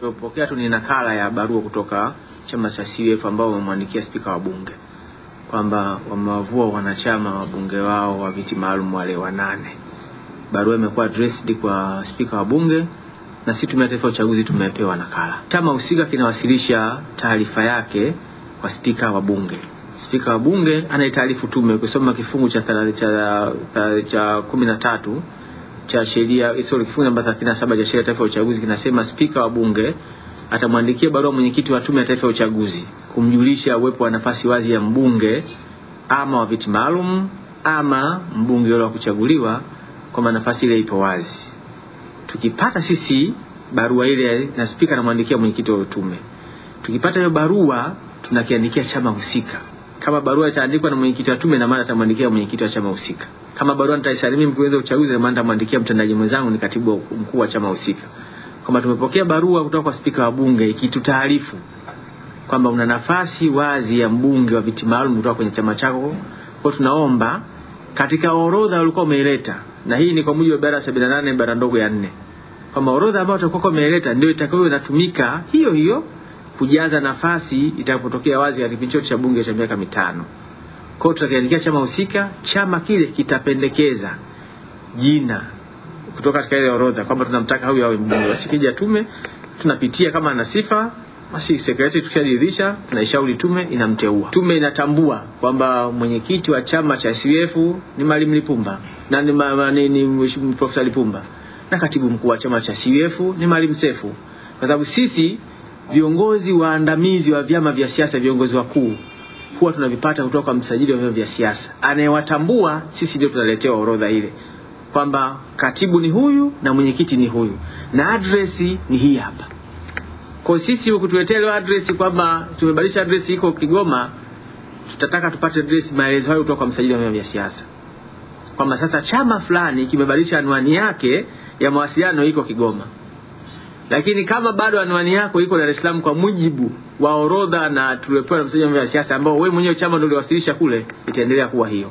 Tulipokea tu ni nakala ya barua kutoka chama cha CUF ambao wamemwandikia spika wa bunge kwamba wamewavua wanachama wa bunge wao wa viti maalum wale wanane. Barua imekuwa addressed kwa spika wa bunge na sisi Tume ya Taifa Uchaguzi tumepewa nakala. Chama husika kinawasilisha taarifa yake kwa spika wa bunge. Spika wa bunge anaitaarifu tume kusoma kifungu cha, cha kumi na tatu cha sheria isiyo kifungu namba 37 cha sheria taifa ya uchaguzi kinasema spika wa bunge atamwandikia barua mwenyekiti wa tume ya taifa ya uchaguzi kumjulisha uwepo wa nafasi wazi ya mbunge ama wa viti maalum ama mbunge yule wa kuchaguliwa kwamba nafasi ile ipo wazi. Tukipata sisi barua ile na spika anamwandikia mwenyekiti wa tume, tukipata hiyo barua tunakiandikia chama husika. Kama barua itaandikwa na mwenyekiti wa tume, na maana atamwandikia mwenyekiti wa chama husika. Kama barua nitaisalimia mkurugenzi wa uchaguzi, na maana nitamwandikia mtendaji mwenzangu, ni katibu mkuu wa chama husika, kwamba tumepokea barua kutoka kwa spika wa bunge ikitutaarifu kwamba una nafasi wazi ya mbunge wa viti maalum kutoka kwenye chama chako. Kwa tunaomba katika orodha ulikuwa umeileta, na hii ni kwa mujibu wa ibara ya 78 ibara ndogo ya nne, kwamba orodha ambayo utakuwa umeileta ndio itakayo inatumika hiyo hiyo kujaza nafasi itakapotokea wazi katika kipindi chote cha bunge cha miaka mitano. Kwa hiyo tutakiandikia chama husika, chama kile kitapendekeza jina kutoka katika ile orodha kwamba tunamtaka huyu awe mbunge. Basi kija tume tunapitia kama ana sifa, basi sekretari tukisharidhisha, tunaishauri tume inamteua. Tume inatambua kwamba mwenyekiti wa chama cha CUF ni Mwalimu Lipumba na ni, ni, ni Profesa Lipumba na katibu mkuu wa chama cha CUF ni Mwalimu Sefu, kwa sababu sisi viongozi waandamizi wa vyama vya siasa, viongozi wakuu huwa tunavipata kutoka kwa msajili wa vyama vya siasa anayewatambua. Sisi ndio tunaletewa orodha ile kwamba katibu ni huyu na mwenyekiti ni huyu na adresi ni hii hapa. Kwa sisi kutuletea leo adresi kwamba tumebadilisha adresi iko Kigoma, tutataka tupate adresi maelezo hayo kutoka kwa msajili wa vyama vya siasa kwamba sasa chama fulani kimebadilisha anwani yake ya mawasiliano iko Kigoma, lakini kama bado anwani yako iko Dar es Salaam kwa mujibu wa orodha na tuliopewa na msajili wa siasa ambao wewe mwenyewe chama ndio uliwasilisha kule, itaendelea kuwa hiyo.